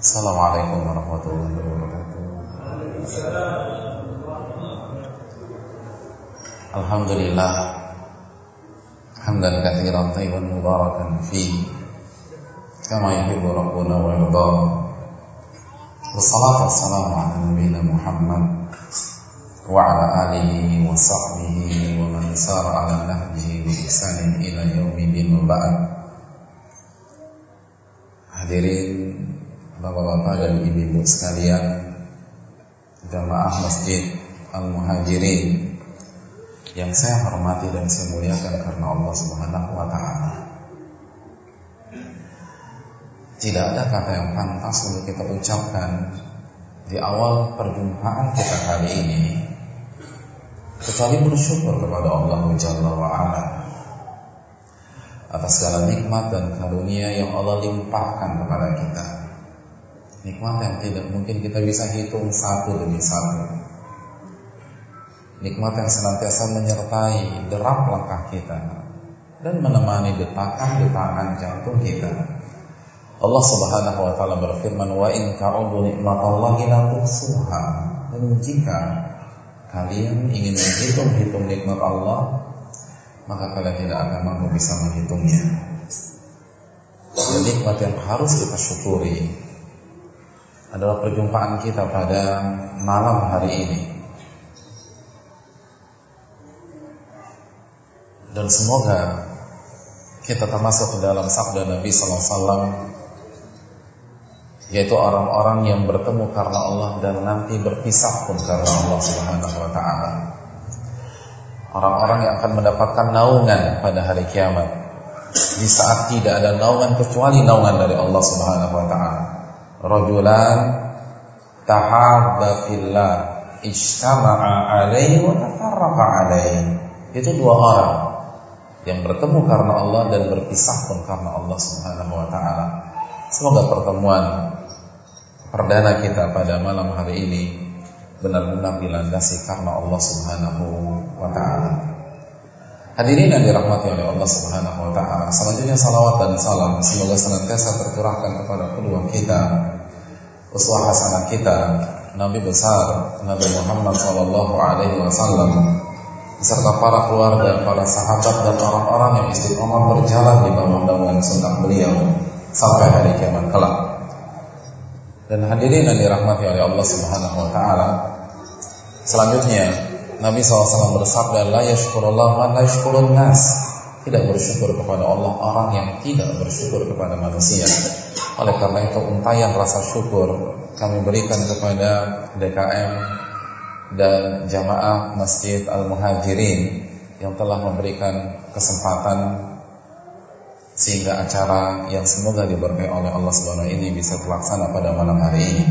Assalamualaikum warahmatullahi wabarakatuh. Alhamdulillah hamdan katsiran tayyiban mubarakan fi kama yuhibbu rabbuna wa yarda. Wassalatu wassalamu ala nabiyyina Muhammad wa ala alihi wa sahbihi wa man sara ala nahjihi bi ihsanin ila yaumiddin wa ba'd. Hadirin Bapak-bapak dan ibu-ibu sekalian Jamaah Masjid Al-Muhajirin Yang saya hormati dan saya muliakan karena Allah Subhanahu wa taala. Tidak ada kata yang pantas untuk kita ucapkan di awal perjumpaan kita kali ini kecuali bersyukur kepada Allah Jalla wa ala atas segala nikmat dan karunia yang Allah limpahkan kepada kita. Nikmat yang tidak mungkin kita bisa hitung satu demi satu. Nikmat yang senantiasa menyertai derap langkah kita dan menemani detakan-detakan jantung kita. Allah Subhanahu wa taala berfirman, "Wa in ta'udu nikmatallahi la tuhsuha." Dan jika kalian ingin menghitung-hitung nikmat Allah, maka kalian tidak akan mampu bisa menghitungnya. Dan nikmat yang harus kita syukuri adalah perjumpaan kita pada malam hari ini. Dan semoga kita termasuk dalam sabda Nabi sallallahu alaihi wasallam yaitu orang-orang yang bertemu karena Allah dan nanti berpisah pun karena Allah Subhanahu wa taala. Orang-orang yang akan mendapatkan naungan pada hari kiamat di saat tidak ada naungan kecuali naungan dari Allah Subhanahu wa taala rajulan tahabba fillah ijtama'a alaihi wa tafarraqa alaihi. Itu dua orang yang bertemu karena Allah dan berpisah pun karena Allah Subhanahu wa taala. Semoga pertemuan perdana kita pada malam hari ini benar-benar dilandasi karena Allah Subhanahu wa taala. Hadirin yang dirahmati oleh Allah Subhanahu wa taala. Selanjutnya salawat dan salam semoga senantiasa tercurahkan kepada kedua kita uswah hasanah kita Nabi besar Nabi Muhammad sallallahu alaihi wasallam beserta para keluarga, para sahabat dan orang-orang yang istiqomah berjalan di bawah naungan sunnah beliau sampai hari kiamat kelak. Dan hadirin yang dirahmati oleh Allah Subhanahu wa taala. Selanjutnya Nabi SAW bersabda la yashkurullah man la yashkurun nas tidak bersyukur kepada Allah orang yang tidak bersyukur kepada manusia oleh karena itu untayan rasa syukur kami berikan kepada DKM dan jamaah Masjid Al-Muhajirin yang telah memberikan kesempatan sehingga acara yang semoga diberkahi oleh Allah Subhanahu ini bisa terlaksana pada malam hari ini.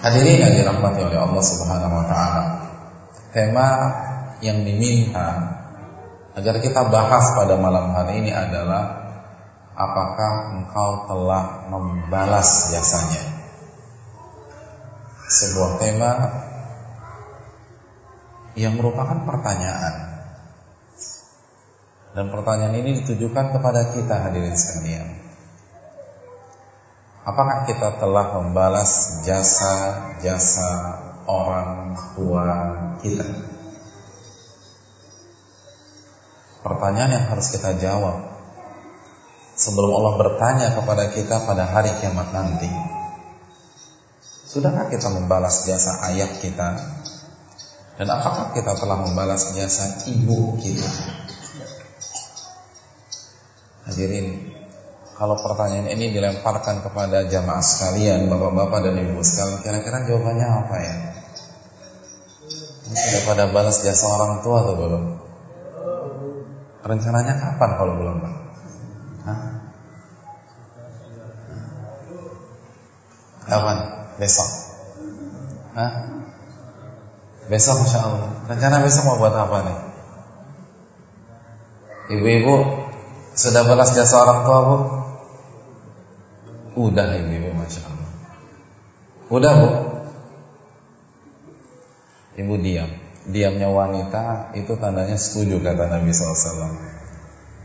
Hadirin yang dirahmati oleh Allah Subhanahu wa taala. Tema yang diminta agar kita bahas pada malam hari ini adalah apakah engkau telah membalas jasanya? Sebuah tema yang merupakan pertanyaan. Dan pertanyaan ini ditujukan kepada kita hadirin sekalian. Apakah kita telah membalas jasa-jasa orang tua kita? Pertanyaan yang harus kita jawab sebelum Allah bertanya kepada kita pada hari kiamat nanti. Sudahkah kita membalas jasa ayah kita? Dan apakah kita telah membalas jasa ibu kita? Hadirin, kalau pertanyaan ini dilemparkan kepada jamaah sekalian, bapak-bapak dan ibu sekalian, kira-kira jawabannya apa ya? Sudah pada balas jasa orang tua atau belum? Rencananya kapan kalau belum, Pak? Kapan? Besok. Hah? Besok Masya Allah. Rencana besok mau buat apa nih? Ibu-ibu sudah balas jasa orang tua bu? Udah ibu-ibu Masya Allah. Udah bu? Ibu diam. Diamnya wanita itu tandanya setuju kata Nabi SAW.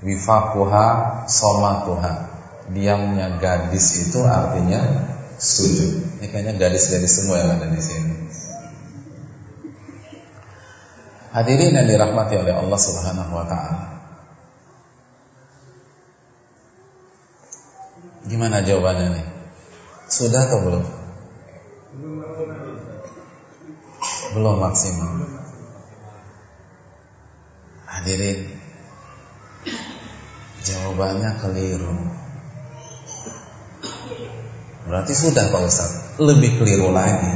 Wifakuha somatuha. diamnya gadis itu artinya sujud. Ini kayaknya gadis-gadis semua yang ada di sini. Hadirin yang dirahmati oleh Allah Subhanahu wa taala. Gimana jawabannya nih? Sudah atau belum? Belum maksimal. Hadirin, jawabannya keliru. Berarti sudah Pak Ustaz, lebih keliru lagi.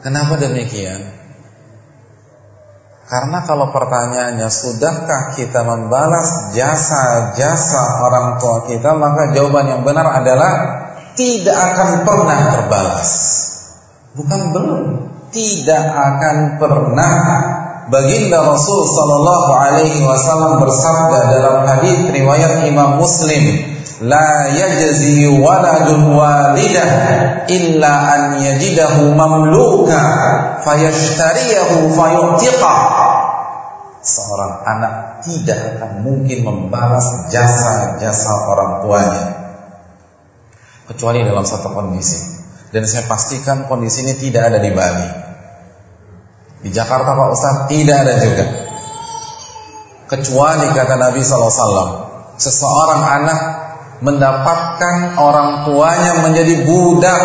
Kenapa demikian? Karena kalau pertanyaannya sudahkah kita membalas jasa-jasa orang tua kita, maka jawaban yang benar adalah tidak akan pernah terbalas. Bukan belum, tidak akan pernah Baginda Rasul sallallahu alaihi wasallam bersabda dalam hadis riwayat Imam Muslim, "La yajzi waladun walidah illa an yajidahu mamluka fayashtariyahu fayu'tiqa." Seorang anak tidak akan mungkin membalas jasa-jasa orang tuanya kecuali dalam satu kondisi. Dan saya pastikan kondisi ini tidak ada di Bali. Di Jakarta Pak Ustaz tidak ada juga. Kecuali kata Nabi SAW, seseorang anak mendapatkan orang tuanya menjadi budak,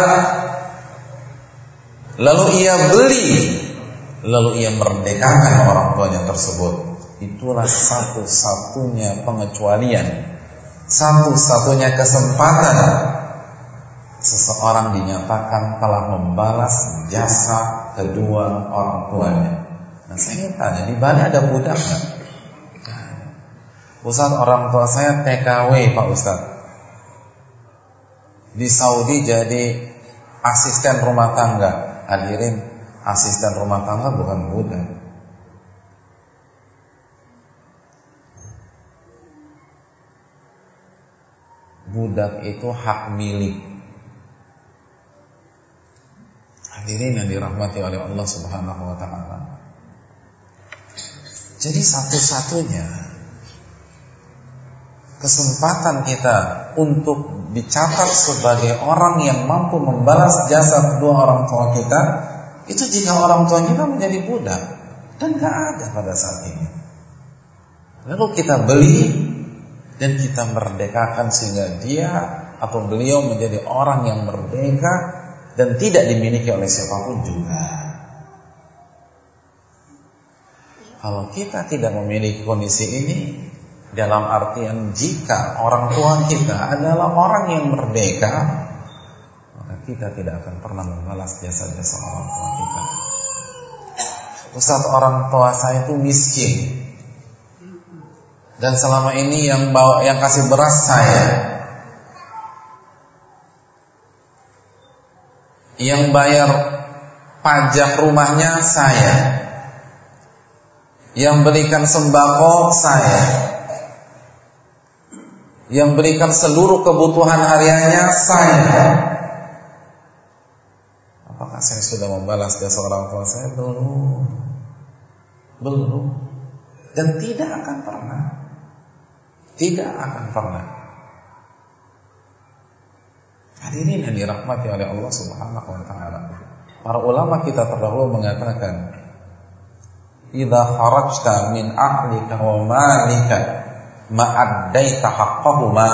lalu ia beli, lalu ia merdekakan orang tuanya tersebut. Itulah satu-satunya pengecualian, satu-satunya kesempatan seseorang dinyatakan telah membalas jasa kedua orang tuanya. Nah saya tanya, di Bali ada budak nggak? Ustaz orang tua saya TKW Pak Ustaz. Di Saudi jadi asisten rumah tangga. Hadirin, asisten rumah tangga bukan budak. Budak itu hak milik Hadirin yang dirahmati oleh Allah Subhanahu wa taala. Jadi satu-satunya kesempatan kita untuk dicatat sebagai orang yang mampu membalas jasa kedua orang tua kita itu jika orang tua kita menjadi budak dan gak ada pada saat ini. Lalu kita beli dan kita merdekakan sehingga dia atau beliau menjadi orang yang merdeka dan tidak dimiliki oleh siapa pun juga. Kalau kita tidak memiliki kondisi ini dalam artian jika orang tua kita adalah orang yang merdeka, kita tidak akan pernah membalas jasa-jasa orang tua kita. Ustaz orang tua saya itu miskin dan selama ini yang bawa yang kasih beras saya yang bayar pajak rumahnya saya yang berikan sembako saya yang berikan seluruh kebutuhan hariannya saya saya sudah membalas jasa orang tua saya belum belum dan tidak akan pernah tidak akan pernah Hadirin yang dirahmati oleh Allah Subhanahu wa taala. Para ulama kita terdahulu mengatakan, "Idza kharajta min ahlika wa malika ma'addaita haqqahuma."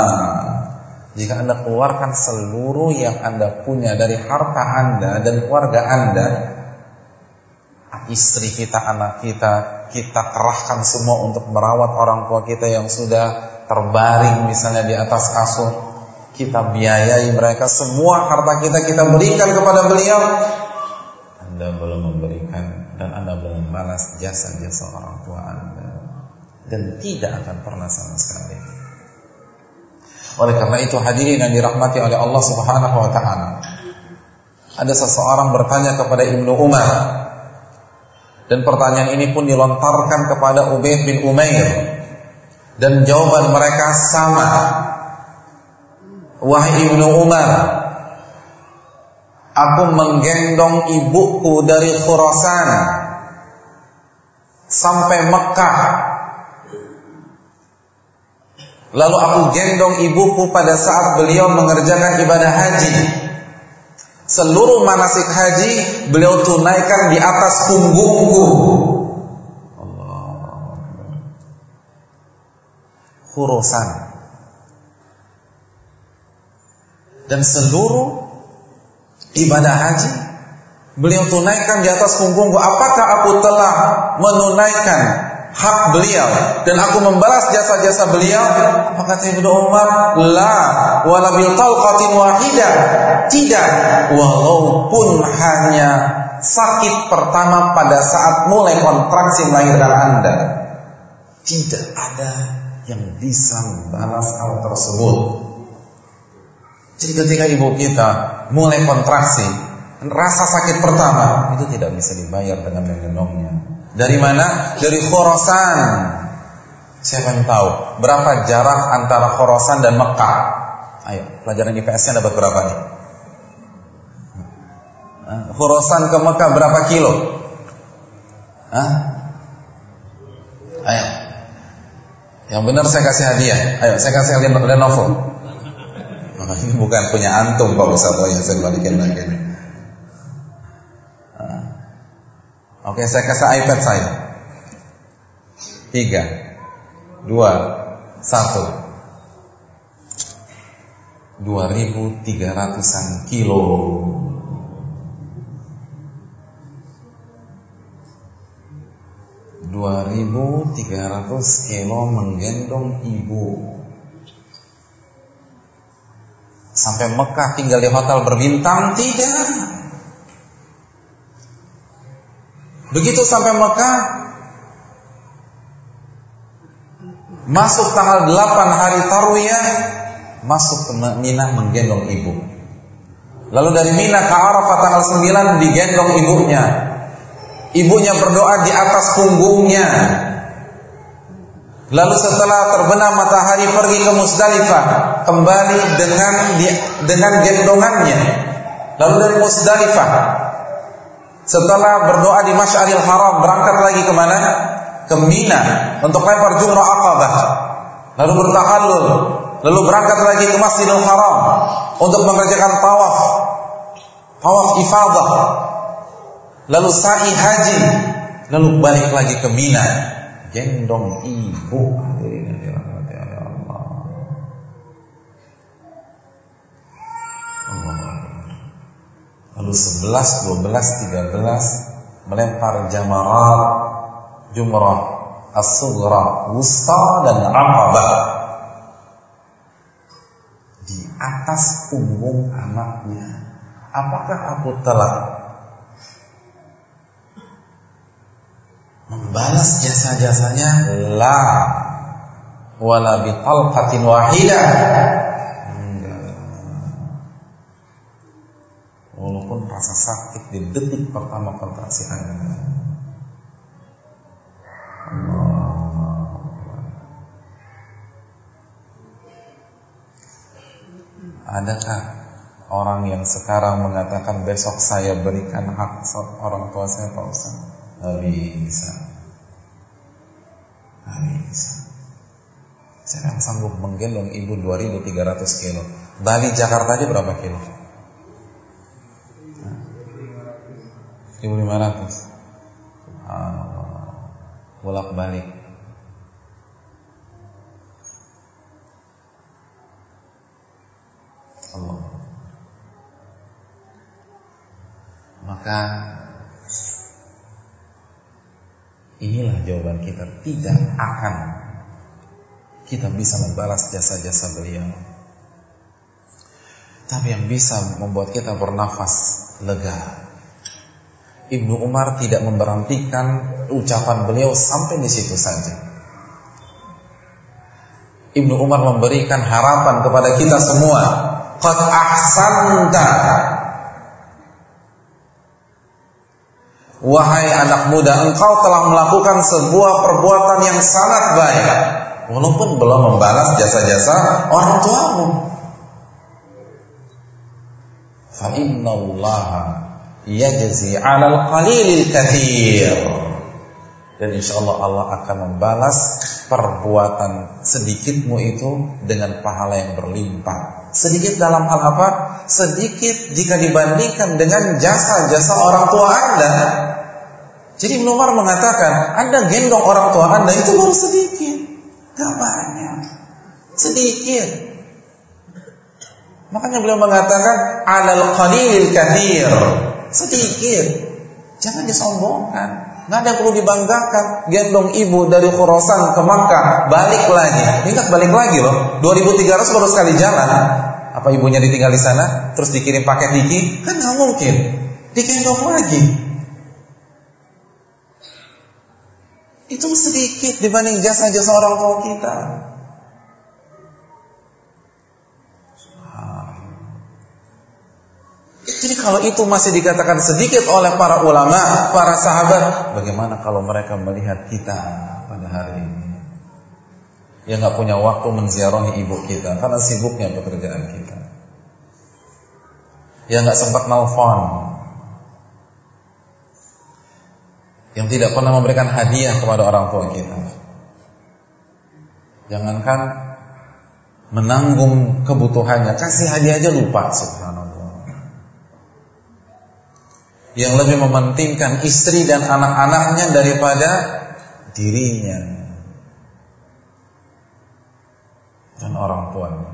Jika Anda keluarkan seluruh yang Anda punya dari harta Anda dan keluarga Anda, istri kita, anak kita, kita kerahkan semua untuk merawat orang tua kita yang sudah terbaring misalnya di atas kasur, kita biayai mereka semua harta kita kita berikan kepada beliau. Anda belum memberikan dan Anda belum membalas jasa-jasa orang tua Anda. Dan tidak akan pernah sama sekali oleh karena itu hadirin yang dirahmati oleh Allah Subhanahu wa taala ada seseorang bertanya kepada Ibnu Umar dan pertanyaan ini pun dilontarkan kepada Ubaid bin Umair dan jawaban mereka sama. Wahai Ibnu Umar Aku menggendong ibuku dari Khurasan Sampai Mekah Lalu aku gendong ibuku pada saat beliau mengerjakan ibadah haji. Seluruh manasik haji beliau tunaikan di atas punggungku. Allah. Khurusan. Dan seluruh ibadah haji beliau tunaikan di atas punggungku. Apakah aku telah menunaikan hak beliau. Dan aku membalas jasa-jasa beliau. Apa kata Ibnu Umar? La wala bil talqatin wahidah tidak. Walaupun hanya sakit pertama pada saat mulai kontraksi melahirkan Anda. Tidak ada yang bisa membalas hal tersebut. Jadi ketika ibu kita mulai kontraksi rasa sakit pertama itu tidak bisa dibayar dengan menggendongnya dari mana? Dari Khorasan. Siapa yang tahu berapa jarak antara Khorasan dan Mekah? Ayo, pelajaran IPS-nya dapat berapa nih? Khorasan ke Mekah berapa kilo? Hah? Ayo. Yang benar saya kasih hadiah. Ayo, saya kasih hadiah Lenovo. Ini bukan punya antum Pak Ustaz, oh, yang saya balikin lagi. Oke, saya kasih iPad saya. Tiga, dua, satu. Dua ribu tiga kilo. Dua ribu tiga ratus kilo menggendong ibu. Sampai Mekah tinggal di hotel berbintang tidak. Begitu sampai Mekah Masuk tanggal 8 hari Tarwiyah Masuk ke Mina menggendong ibu. Lalu dari Mina ke Arafah tanggal 9 digendong ibunya. Ibunya berdoa di atas punggungnya. Lalu setelah terbenam matahari pergi ke Musdalifah Kembali dengan dengan gendongannya. Lalu dari Musdalifah setelah berdoa di Masyaril Haram berangkat lagi ke mana? Ke Mina untuk lempar jumrah Aqabah. Lalu bertakallul, lalu berangkat lagi ke Masjidil Haram untuk mengerjakan tawaf. Tawaf ifadah. Lalu sa'i haji, lalu balik lagi ke Mina. Gendong ibu hadirin 11, 12, 13 melempar jamarat jumrah as-sughra wusta dan aqabah di atas punggung anaknya apakah aku telah membalas jasa-jasanya? La. Wala bi wahidah rasa sakit di detik pertama kontraksi Anda. Adakah orang yang sekarang mengatakan besok saya berikan hak orang tua saya Pak Ustaz? Tidak bisa. Tidak bisa. Saya yang sanggup menggendong ibu 2300 kilo. Bali Jakarta aja berapa kilo? 1500 Subhanallah Bolak balik Allah. Maka Inilah jawaban kita. Tidak akan Kita bisa membalas jasa-jasa beliau. Tapi yang bisa membuat kita bernafas lega Ibnu Umar tidak memberhentikan ucapan beliau sampai di situ saja. Ibnu Umar memberikan harapan kepada kita semua. Qad ahsanta. Wahai anak muda, engkau telah melakukan sebuah perbuatan yang sangat baik. Walaupun belum membalas jasa-jasa orang tuamu. Yajzi 'alal qalilil kathir. Dan insya Allah Allah akan membalas perbuatan sedikitmu itu dengan pahala yang berlimpah. Sedikit dalam hal apa? Sedikit jika dibandingkan dengan jasa-jasa orang tua Anda. Jadi Ibn Umar mengatakan, Anda gendong orang tua Anda itu baru sedikit. Gak banyak. Sedikit. Makanya beliau mengatakan, Alal qalilil kathir. Sedikit. Jangan disombongkan. Nggak ada yang perlu dibanggakan. Gendong ibu dari Khurasan ke Makkah, balik lagi. Ingat balik lagi loh. 2300 baru sekali jalan. Apa ibunya ditinggal di sana, terus dikirim paket diki? Kan nggak mungkin. Digendong lagi. Itu sedikit dibanding jasa-jasa orang tua kita. Jadi kalau itu masih dikatakan sedikit oleh para ulama, para sahabat, bagaimana kalau mereka melihat kita pada hari ini? Yang nggak punya waktu menziarahi ibu kita karena sibuknya pekerjaan kita. Yang nggak sempat nelfon. Yang tidak pernah memberikan hadiah kepada orang tua kita. Jangankan menanggung kebutuhannya, kasih hadiah aja lupa subhanallah yang lebih mementingkan istri dan anak-anaknya daripada dirinya dan orang tuanya.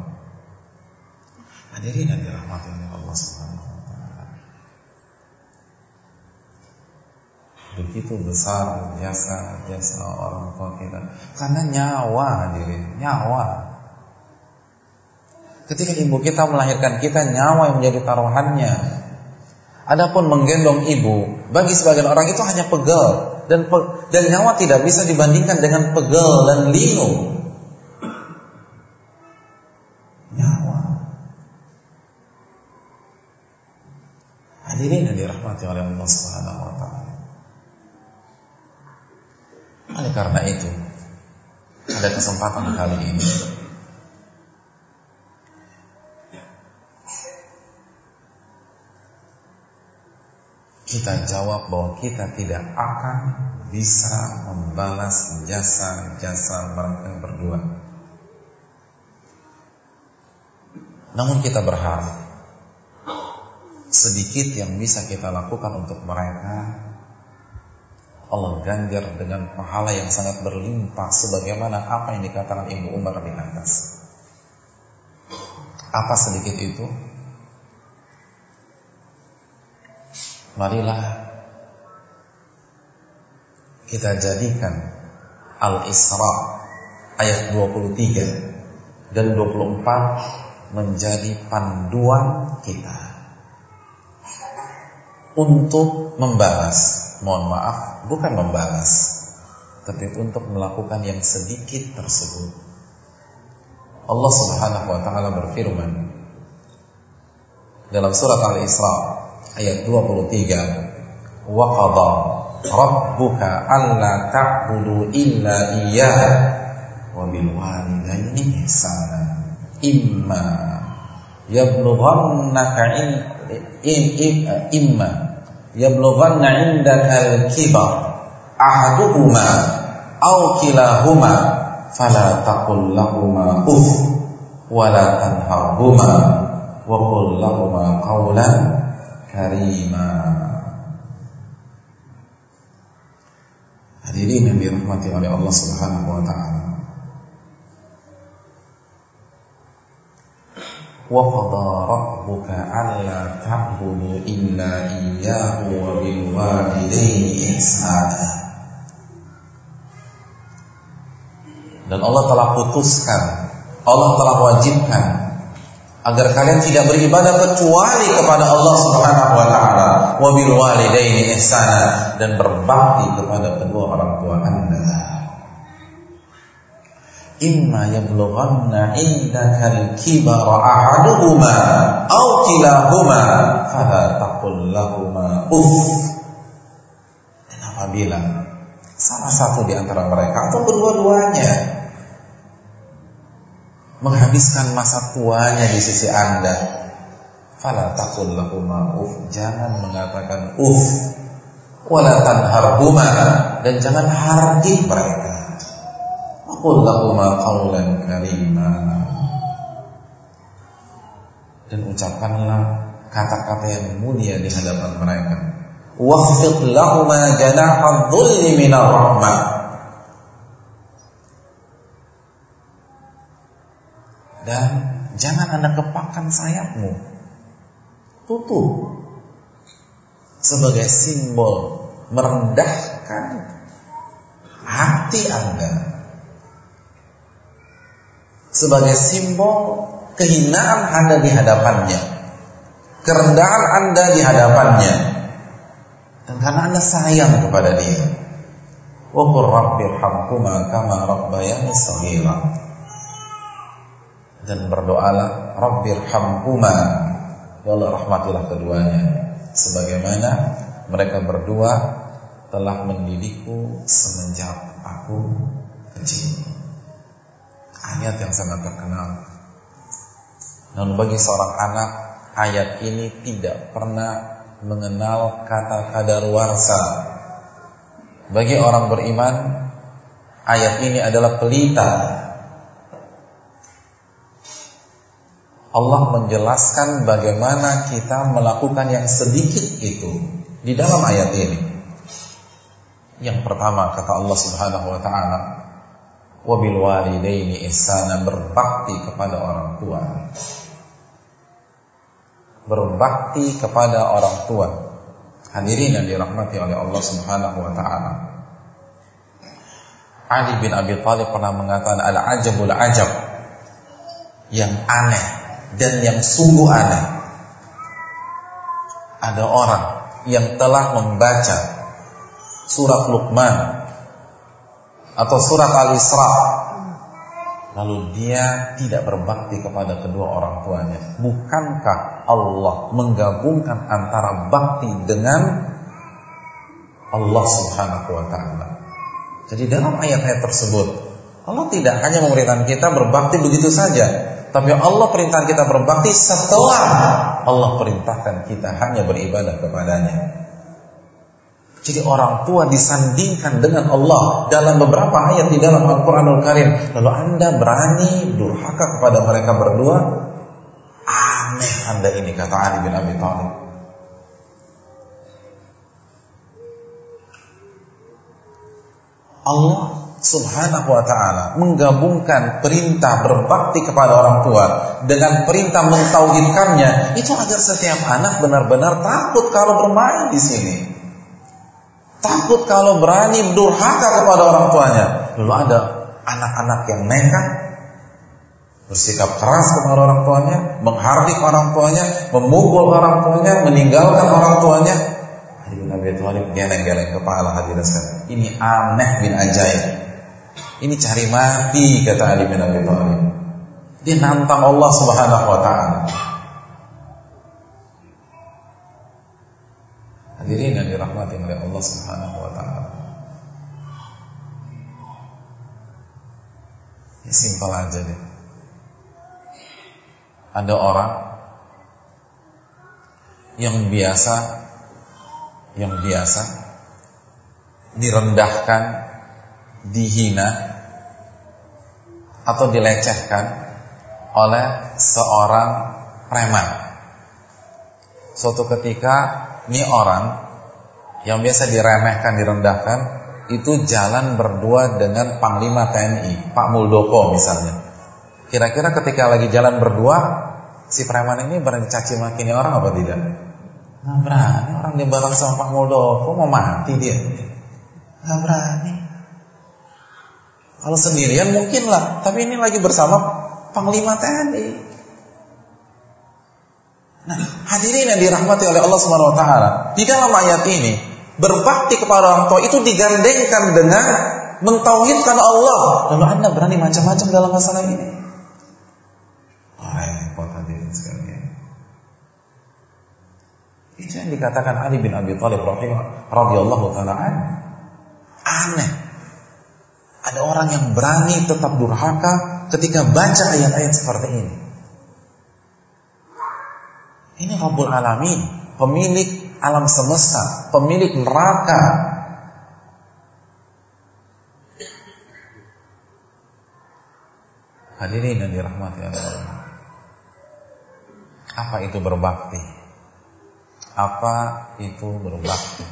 Hadirin yang dirahmati oleh Allah Subhanahu wa taala. Begitu besar jasa jasa orang tua kita karena nyawa hadirin, nyawa. Ketika ibu kita melahirkan kita nyawa yang menjadi taruhannya Adapun menggendong ibu bagi sebagian orang itu hanya pegel dan pe, dan nyawa tidak bisa dibandingkan dengan pegel dan linu. Nyawa. Hadirin yang dirahmati oleh Allah Subhanahu wa taala. Oleh karena itu, ada kesempatan kali ini kita jawab bahwa kita tidak akan bisa membalas jasa-jasa mereka berdua. Namun kita berharap sedikit yang bisa kita lakukan untuk mereka Allah ganjar dengan pahala yang sangat berlimpah sebagaimana apa yang dikatakan Ibu Umar di atas. Apa sedikit itu? Marilah kita jadikan Al-Isra ayat 23 dan 24 menjadi panduan kita untuk membalas. Mohon maaf, bukan membalas, tapi untuk melakukan yang sedikit tersebut. Allah Subhanahu wa taala berfirman dalam surat Al-Isra ayat 23 wa qadha rabbuka alla ta'budu illa iyyah wa bil walidayni ihsana. Imma yablughannaka in, in, in imma yablughanna indaka al-kibar ahaduhuma aw kilahuma fala taqul lahumā uff wa la tanharhuma wa qul lahumā qawlan karima. Hadirin yang dirahmati oleh Allah Subhanahu wa taala. Wa qada rabbuka alla ta'budu illa iyyahu wa bil walidayni ihsana. Dan Allah telah putuskan, Allah telah wajibkan agar kalian tidak beribadah kecuali kepada Allah Subhanahu wa taala wa bil walidaini ihsana dan berbakti kepada kedua orang tua Anda. Imma yablughanna indaka al-kibara ahaduhuma aw kilahuma fala taqul lahumā uff. Dan apabila salah satu di antara mereka atau kedua-duanya menghabiskan masa tuanya di sisi Anda. Fala taqul lahuma uf, jangan mengatakan uf. Wala tanharhuma dan jangan hardik mereka. Qul lahuma qawlan karima. Dan ucapkanlah kata-kata yang mulia di hadapan mereka. Wahfid lahuma janaha dhulli minar rahmah. Dan jangan Anda kepakkan sayapmu. Tutup. Sebagai simbol merendahkan hati Anda sebagai simbol kehinaan Anda di hadapannya, kerendahan Anda di hadapannya, dan karena Anda sayang kepada dia. Wa qur rabbirhamhuma kama rabbayani shaghira. Dan berdoalah Rabbirhamhuma Ya Allah rahmatilah keduanya Sebagaimana mereka berdua telah mendidikku semenjak aku kecil ayat yang sangat terkenal. Namun bagi seorang anak, ayat ini tidak pernah mengenal kata kadaruarsa. Bagi orang beriman, ayat ini adalah pelita. Allah menjelaskan bagaimana kita melakukan yang sedikit itu di dalam ayat ini. Yang pertama kata Allah Subhanahu wa taala, wabil walidaini ihsana berbakti kepada orang tua. Berbakti kepada orang tua. Hadirin yang dirahmati oleh Allah Subhanahu wa taala. Ali bin Abi Thalib pernah mengatakan al-ajabul ajab. Yang aneh dan yang sungguh aneh ada orang yang telah membaca surat Luqman atau surat Al-Isra. Lalu dia tidak berbakti kepada kedua orang tuanya. Bukankah Allah menggabungkan antara bakti dengan Allah Subhanahu wa taala? Jadi dalam ayat-ayat tersebut Allah tidak hanya memerintahkan kita berbakti begitu saja tapi Allah perintahkan kita berbakti setelah Allah perintahkan kita hanya beribadah kepadanya jadi orang tua disandingkan dengan Allah dalam beberapa ayat di dalam Al-Quranul Karim. Lalu anda berani durhaka kepada mereka berdua? Aneh anda ini kata Ali bin Abi Thalib. Allah subhanahu wa ta'ala menggabungkan perintah berbakti kepada orang tua dengan perintah mentauhidkannya itu agar setiap anak benar-benar takut kalau bermain di sini. Takut kalau berani durhaka kepada orang tuanya. Lalu ada anak-anak yang nekat bersikap keras kepada orang tuanya, menghardik orang tuanya, memukul orang tuanya, meninggalkan orang tuanya. Ali bin Abi Thalib geleng-geleng kepala hadirin sekalian. Ini aneh bin ajaib. Ini cari mati kata Ali bin Abi Thalib. Dia nantang Allah Subhanahu wa taala. Hadirin yang dirahmati oleh Allah Subhanahu wa taala. Ya simpel aja deh. Ada orang yang biasa yang biasa direndahkan, dihina atau dilecehkan oleh seorang preman. Suatu ketika ini orang yang biasa diremehkan, direndahkan, itu jalan berdua dengan Panglima TNI, Pak Muldoko misalnya. Kira-kira ketika lagi jalan berdua, si preman ini berani caci maki ini orang apa tidak? Nggak berani, orang dia bareng sama Pak Muldoko, mau mati dia. Nggak berani. Kalau sendirian mungkin lah, tapi ini lagi bersama Panglima TNI. Nah, hadirin yang dirahmati oleh Allah Subhanahu wa taala, di dalam ayat ini berbakti kepada orang tua itu digandengkan dengan mentauhidkan Allah. Lalu Anda berani macam-macam dalam masalah ini? Oh, hadirin sekalian. Itu yang dikatakan Ali bin Abi Thalib radhiyallahu taala Aneh. Ada orang yang berani tetap durhaka ketika baca ayat-ayat seperti ini. Ini Rabbul Alamin, pemilik alam semesta, pemilik neraka. Hadirin yang dirahmati Allah. Apa itu berbakti? Apa itu berbakti?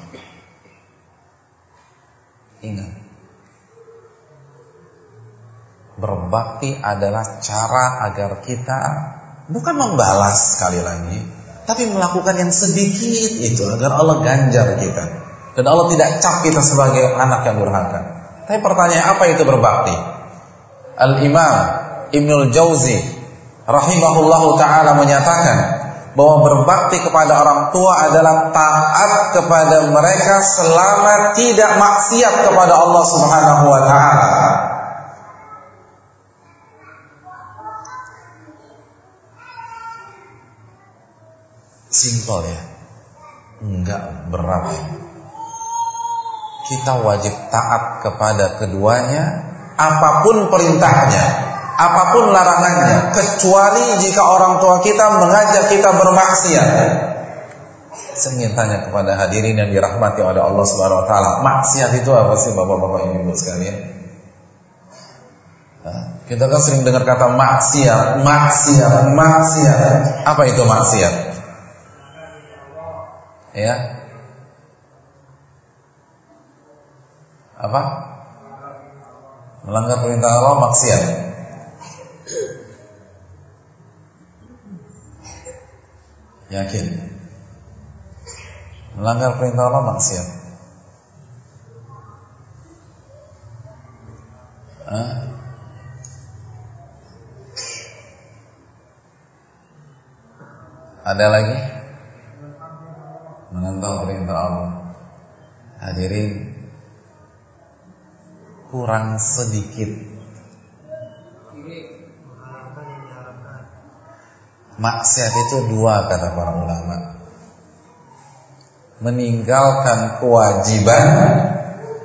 Ingat. Berbakti adalah cara agar kita bukan membalas sekali lagi, tapi melakukan yang sedikit itu agar Allah ganjar kita. Dan Allah tidak cap kita sebagai anak yang durhaka. Tapi pertanyaan apa itu berbakti? Al-Imam Ibnul Jauzi rahimahullahu taala menyatakan bahwa berbakti kepada orang tua adalah taat kepada mereka selama tidak maksiat kepada Allah Subhanahu wa taala. Simpel ya. Enggak berat. Kita wajib taat kepada keduanya apa pun perintahnya, apa pun larangannya, kecuali jika orang tua kita mengajak kita bermaksiat. Saya ingin tanya kepada hadirin yang dirahmati oleh Allah Subhanahu wa taala, maksiat itu apa sih Bapak-bapak Ibu sekalian? Kita kan sering dengar kata maksiat, maksiat, maksiat. Apa itu maksiat? Ya. Apa? Melanggar perintah Allah maksiat. Yakin? Melanggar perintah Allah maksiat. Ada lagi? Menentang perintah Allah. Hadirin kurang sedikit maksiat itu dua kata para ulama. Meninggalkan kewajiban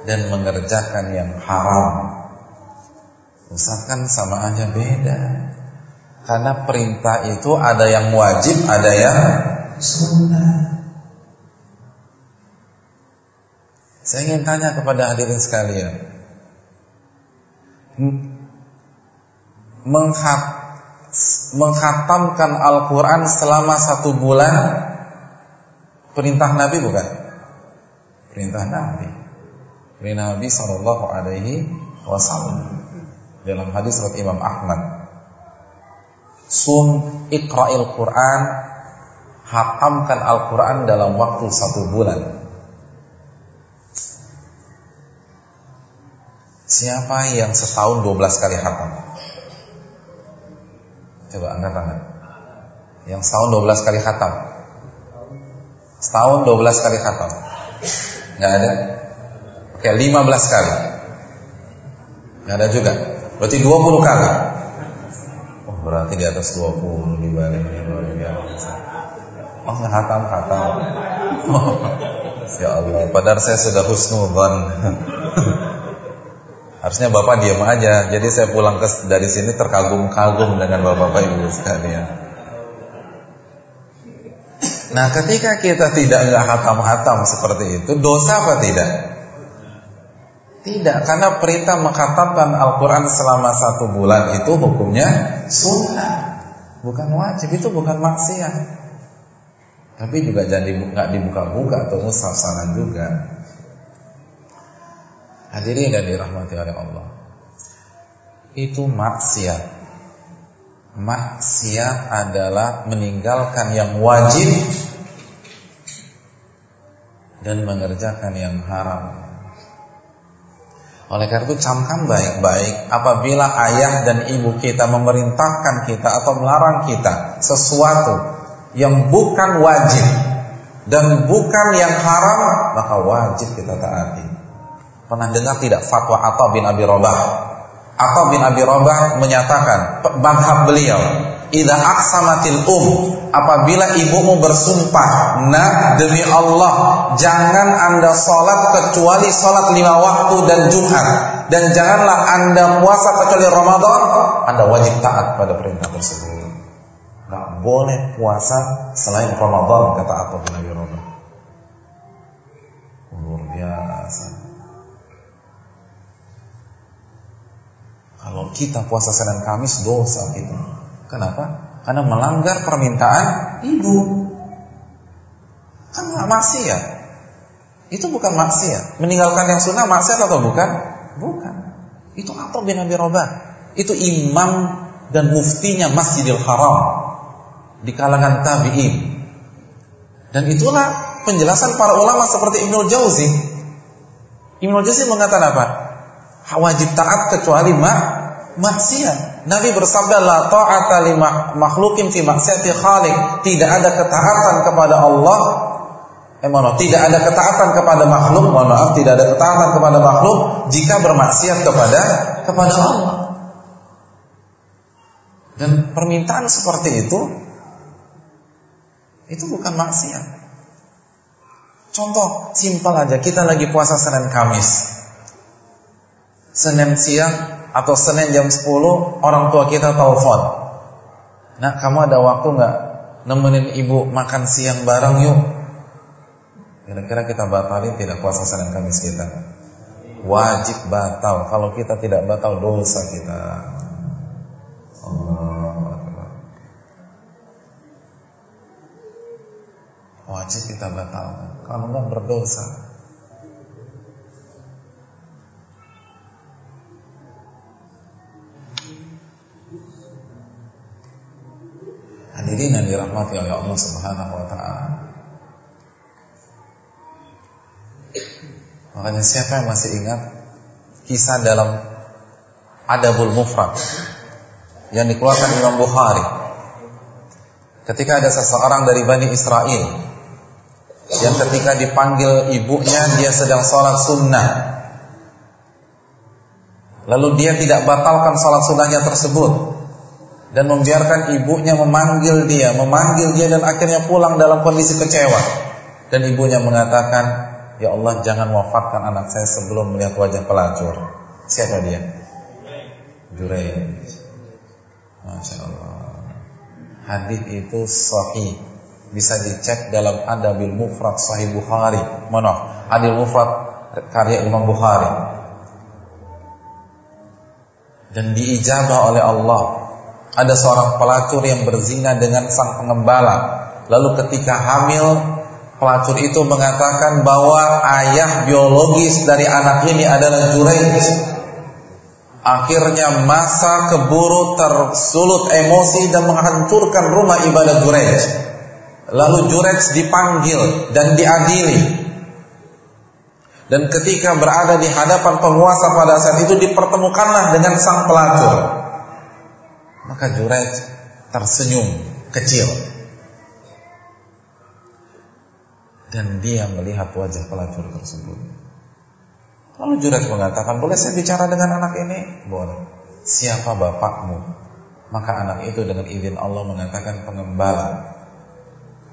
dan mengerjakan yang haram. Ustaz kan sama aja beda. Karena perintah itu ada yang wajib, ada yang sunnah. Saya ingin tanya kepada hadirin sekalian. Menghat, menghatamkan Al-Quran selama satu bulan Perintah Nabi bukan? Perintah Nabi Perintah Nabi Sallallahu Alaihi Wasallam Dalam hadis surat Imam Ahmad Sum ikra'il Quran Hatamkan Al-Quran dalam waktu satu bulan Siapa yang setahun 12 kali khatam? Coba angkat tangan. Yang setahun 12 kali khatam. Setahun 12 kali khatam. Enggak ada? Oke, 15 kali. Enggak ada juga. Berarti 20 kali. Oh, berarti di atas 20 di balik luar biasa. Oh, enggak khatam, khatam. Oh, ya Allah, padahal saya sudah husnudzan. Harusnya Bapak diam aja. Jadi saya pulang ke dari sini terkagum-kagum dengan Bapak-bapak Ibu sekalian. Nah, ketika kita tidak nggak hatam-hatam seperti itu, dosa apa tidak? Tidak, karena perintah menghatamkan Al-Quran selama satu bulan itu hukumnya sunnah, bukan wajib, itu bukan maksiat. Tapi juga jadi nggak dibuka-buka atau musaf juga. Hadirin dan dirahmati oleh Allah. Itu maksiat. Maksiat adalah meninggalkan yang wajib dan mengerjakan yang haram. Oleh karena itu camkan baik-baik apabila ayah dan ibu kita memerintahkan kita atau melarang kita sesuatu yang bukan wajib dan bukan yang haram, maka wajib kita taati. Pernah dengar tidak fatwa Atta bin Abi Rabah? Atta bin Abi Rabah menyatakan madhab beliau, "Idza aqsamatil um, apabila ibumu bersumpah, nah demi Allah, jangan Anda salat kecuali salat lima waktu dan Jumat dan janganlah Anda puasa kecuali Ramadan, Anda wajib taat pada perintah tersebut." Gak boleh puasa selain Ramadan kata Atta bin Abi Rabah. Kalau kita puasa Senin Kamis dosa kita. Kenapa? Karena melanggar permintaan ibu. Kan nggak maksiat. Itu bukan maksiat. Meninggalkan yang sunnah maksiat atau bukan? Bukan. Itu atau bin Abi Robah. Itu imam dan muftinya Masjidil Haram di kalangan tabi'in. Dan itulah penjelasan para ulama seperti Ibnu Jauzi. Ibnu Jauzi mengatakan apa? Wajib taat kecuali mak maksiat. Nabi bersabda la ta'ata li makhlukin fi maksiati khaliq. Tidak ada ketaatan kepada Allah Eh, mohon tidak ada ketaatan kepada makhluk, mohon maaf, tidak ada ketaatan kepada makhluk jika bermaksiat kepada kepada Allah. Dan permintaan seperti itu itu bukan maksiat. Contoh simpel aja, kita lagi puasa Senin Kamis. Senin siang atau Senin jam 10 orang tua kita telepon. Nah, kamu ada waktu nggak nemenin ibu makan siang bareng yuk? Kira-kira kita batalin tidak puasa Senin Kamis kita? Wajib batal. Kalau kita tidak batal dosa kita. Allah Wajib kita batal. Kalau enggak berdosa. Hadirin yang dirahmati oleh Allah Subhanahu wa taala. Makanya siapa yang masih ingat kisah dalam Adabul Mufrad yang dikeluarkan Imam Bukhari? Ketika ada seseorang dari Bani Israel yang ketika dipanggil ibunya dia sedang sholat sunnah. Lalu dia tidak batalkan sholat sunnahnya tersebut dan membiarkan ibunya memanggil dia memanggil dia dan akhirnya pulang dalam kondisi kecewa. Dan ibunya mengatakan Ya Allah jangan wafatkan anak saya sebelum melihat wajah pelacur. Siapa dia? Juraij Masya Allah Hadis itu sahih. Bisa dicek dalam Adabil Mufrad Sahih Bukhari. Mana? Adil Mufrad karya Imam Bukhari. Dan diijabah oleh Allah Ada seorang pelacur yang berzina dengan sang pengembala Lalu ketika hamil pelacur itu mengatakan bahwa ayah biologis dari anak ini adalah Juraij. Akhirnya masa keburu tersulut emosi dan menghancurkan rumah ibadah Juraij. Lalu Juraij dipanggil dan diadili. Dan ketika berada di hadapan penguasa pada saat itu dipertemukanlah dengan sang pelacur. Maka Juraij tersenyum kecil dan dia melihat wajah pelacur tersebut. Lalu Jurat mengatakan, boleh saya bicara dengan anak ini? Boleh. Siapa bapakmu? Maka anak itu dengan izin Allah mengatakan pengembala.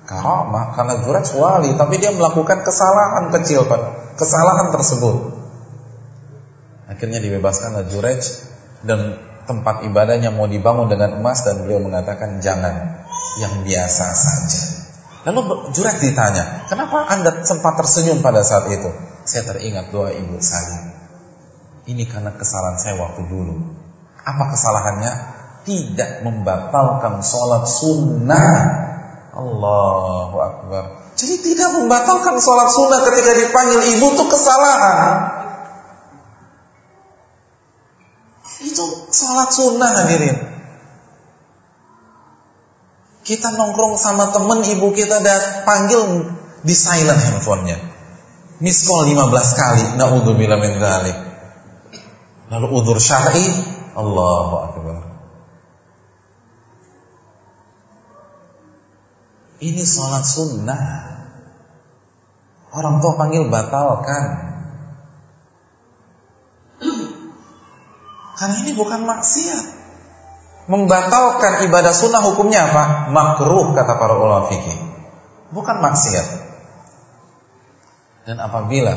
Karamah karena Jurat wali, tapi dia melakukan kesalahan kecil, Pak. Kesalahan tersebut. Akhirnya dibebaskan Jurat dan tempat ibadahnya mau dibangun dengan emas dan beliau mengatakan jangan yang biasa saja. Lalu Jurat ditanya, kenapa anda sempat tersenyum pada saat itu? Saya teringat doa ibu saya. Ini karena kesalahan saya waktu dulu. Apa kesalahannya? Tidak membatalkan sholat sunnah. Allahu Akbar. Jadi tidak membatalkan sholat sunnah ketika dipanggil ibu itu kesalahan. Itu sholat sunnah hadirin. Kita nongkrong sama temen ibu kita dan panggil di silent handphonenya. Miss call 15 kali. Na'udzubillah min dzalik. Lalu udur syar'i, Allahu akbar. Ini sholat sunnah. Orang tua panggil batalkan. Karena ini bukan maksiat membatalkan ibadah sunnah hukumnya apa? Makruh kata para ulama fikih. Bukan maksiat. Dan apabila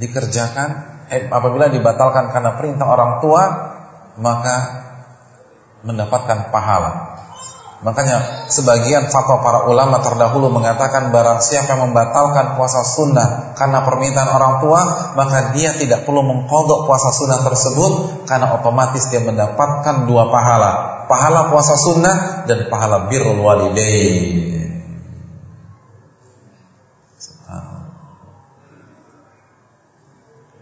dikerjakan, eh, apabila dibatalkan karena perintah orang tua, maka mendapatkan pahala. Makanya sebagian fatwa para ulama terdahulu mengatakan barang siapa yang membatalkan puasa sunnah karena permintaan orang tua, maka dia tidak perlu mengkodok puasa sunnah tersebut karena otomatis dia mendapatkan dua pahala, pahala puasa sunnah dan pahala birrul walidain.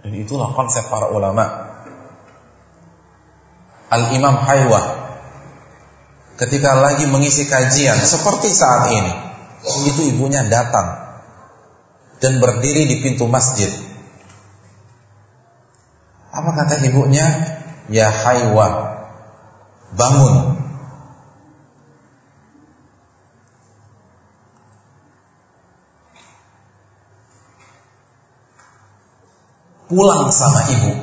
Dan itulah konsep para ulama. Al-Imam Haywa ketika lagi mengisi kajian seperti saat ini, itu ibunya datang dan berdiri di pintu masjid. Apa kata ibunya? Ya Haywa, bangun. Pulang sama ibu.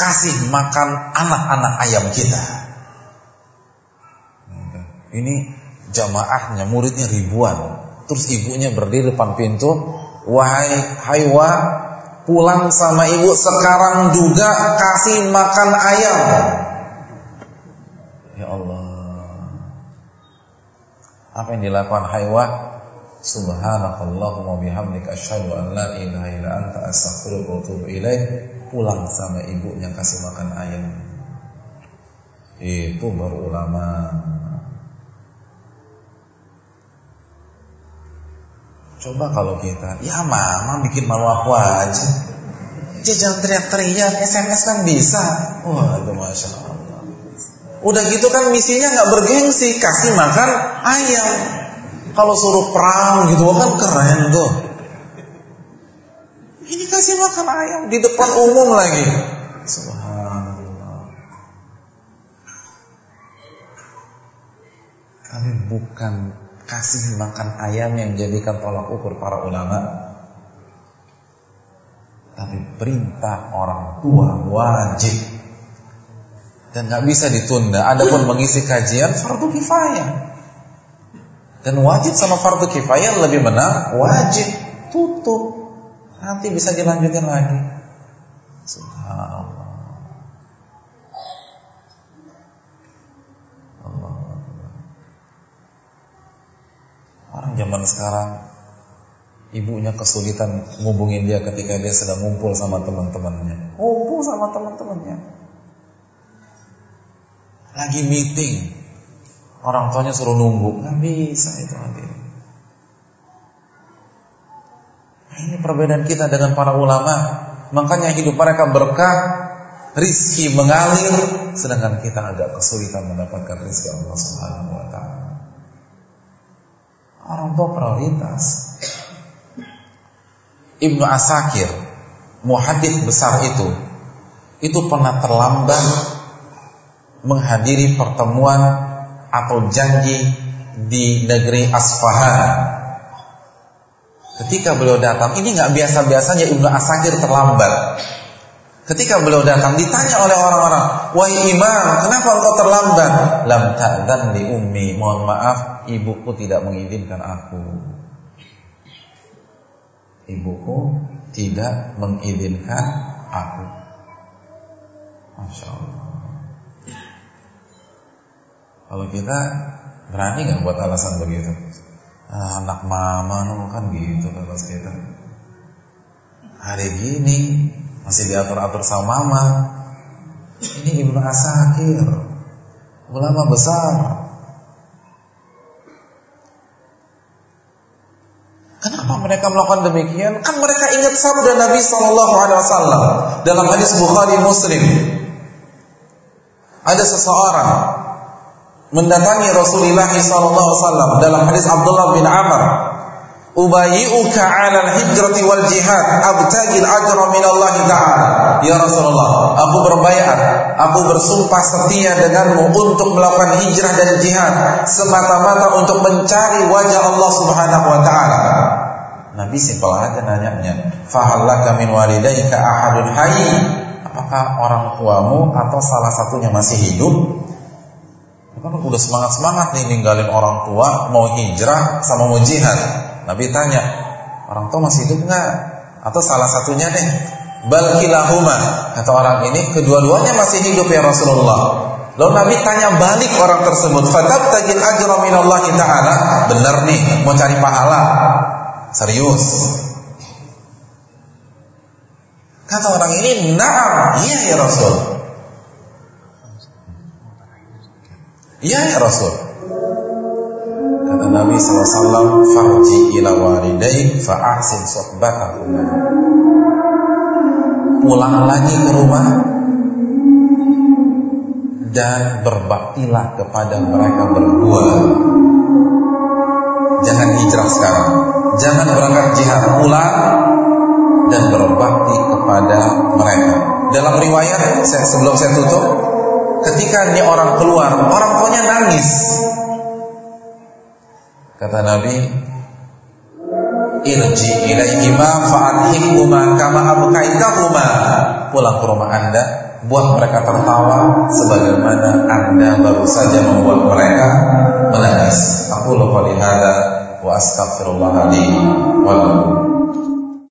Kasih makan anak-anak ayam kita. Ini jamaahnya, muridnya ribuan. Terus ibunya berdiri depan pintu, "Wahai Haywa, pulang sama ibu sekarang juga kasih makan ayam." Ya Allah. Apa yang dilakukan Haywa? Subhanakallahumma bihamdika asyhadu an la ilaha illa anta astaghfiruka wa atubu ilaik. Pulang sama ibunya kasih makan ayam. Itu baru ulama. Coba kalau kita, ya mama bikin malu aku aja. Jangan teriak-teriak, SMS kan bisa. Wah, itu masya Allah. Udah gitu kan misinya nggak bergengsi, kasih makan ayam. Kalau suruh perang gitu kan keren tuh. Ini kasih makan ayam di depan umum lagi. Subhanallah. Kami bukan kasih makan ayam yang jadikan tolak ukur para ulama. Tapi perintah orang tua wajib dan nggak bisa ditunda. Adapun mengisi kajian fardu kifayah dan wajib sama fardu kifayah lebih benar wajib tutup nanti bisa dilanjutin lagi. Subhanallah. Orang zaman sekarang ibunya kesulitan ngubungin dia ketika dia sedang ngumpul sama teman-temannya. Ngumpul sama teman-temannya. Lagi meeting. Orang tuanya suruh nunggu. Gak bisa itu nanti. Nah, ini perbedaan kita dengan para ulama. Makanya hidup mereka berkah, rizki mengalir, sedangkan kita agak kesulitan mendapatkan rizki Allah Subhanahu Wa Taala. Orang tua prioritas. Ibnu Asakir, muhadith besar itu, itu pernah terlambat menghadiri pertemuan atau janji di negeri Asfahan. Ketika beliau datang, ini nggak biasa-biasanya Ibnu Asakir terlambat. Ketika beliau datang ditanya oleh orang-orang, "Wahai imam, kenapa engkau terlambat?" "Lam ta'dzan li ummi." Mohon maaf, ibuku tidak mengizinkan aku. Ibuku tidak mengizinkan aku. Masya Allah. Kalau kita berani nggak buat alasan begitu? Ah, anak mama kan gitu kalau kita. Hari gini masih diatur-atur sama mama. Ini Ibnu Asakir, ulama besar. Kenapa mereka melakukan demikian? Kan mereka ingat sabda Nabi Shallallahu Alaihi Wasallam dalam hadis Bukhari Muslim. Ada seseorang mendatangi Rasulullah Shallallahu Alaihi Wasallam dalam hadis Abdullah bin Amr ubayyuka 'ala al-hijrati wal jihad abtagil ajra min Allah taala. Ya Rasulullah aku berbayar aku bersumpah setia denganmu untuk melakukan hijrah dan jihad semata-mata untuk mencari wajah Allah Subhanahu wa taala. Nabi simpel aja nanyanya fahallaka min walidayka ahadun hayy? Apakah orang tuamu atau salah satunya masih hidup? Kan udah semangat-semangat nih ninggalin orang tua mau hijrah sama mau jihad Nabi tanya, orang tua masih hidup nggak? Atau salah satunya deh, bal kilahuma. Kata orang ini, kedua-duanya masih hidup ya Rasulullah. Lalu Nabi tanya balik orang tersebut, "Fatabtagil ajra Allah taala?" Benar nih, mau cari pahala. Serius. Kata orang ini, "Na'am, iya ya Rasul." Iya ya Rasul. Kata Nabi SAW, "Farji ila walidaik fa'ahsin sohbatahuma." Pulang lagi ke rumah dan berbaktilah kepada mereka berdua. Jangan hijrah sekarang. Jangan berangkat jihad pulang dan berbakti kepada mereka. Dalam riwayat sebelum saya tutup, ketika ini orang keluar, orang tuanya nangis. Kata Nabi, irji ilaihima fa'adhikuma kama abkaitahuma. Pulang ke rumah Anda, buat mereka tertawa sebagaimana Anda baru saja membuat mereka menangis. Aku lupa lihada wa astaghfirullah li wa lakum.